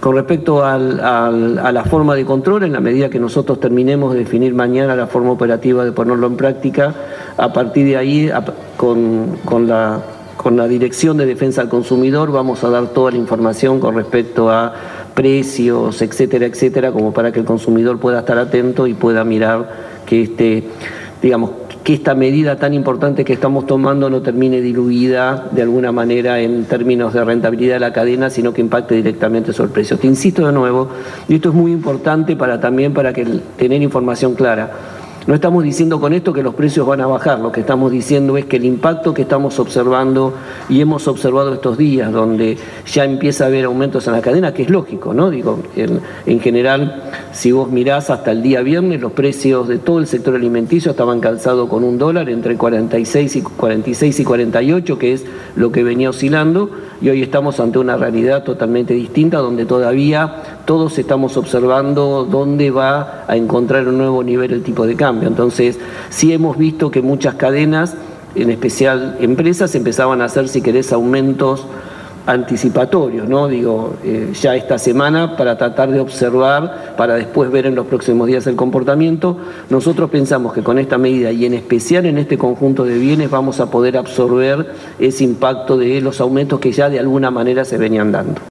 Con respecto al, a la forma de control, en la medida que nosotros terminemos de definir mañana la forma operativa de ponerlo en práctica, a partir de ahí, con la con la Dirección de Defensa al Consumidor vamos a dar toda la información con respecto a precios, etcétera, etcétera, como para que el consumidor pueda estar atento y pueda mirar que este, digamos, que esta medida tan importante que estamos tomando no termine diluida de alguna manera en términos de rentabilidad de la cadena, sino que impacte directamente sobre el precio. Te insisto de nuevo, y esto es muy importante para también para que tener información clara. No estamos diciendo con esto que los precios van a bajar, lo que estamos diciendo es que el impacto que estamos observando y hemos observado estos días, donde ya empieza a haber aumentos en la cadena, que es lógico, ¿no? Digo, en, en general, si vos mirás hasta el día viernes, los precios de todo el sector alimenticio estaban calzados con un dólar entre 46 y 46 y 48, que es lo que venía oscilando, y hoy estamos ante una realidad totalmente distinta, donde todavía todos estamos observando dónde va a encontrar un nuevo nivel el tipo de cambio. Entonces, sí hemos visto que muchas cadenas, en especial empresas, empezaban a hacer, si querés, aumentos anticipatorios, ¿no? Digo, eh, ya esta semana para tratar de observar, para después ver en los próximos días el comportamiento. Nosotros pensamos que con esta medida y en especial en este conjunto de bienes vamos a poder absorber ese impacto de los aumentos que ya de alguna manera se venían dando.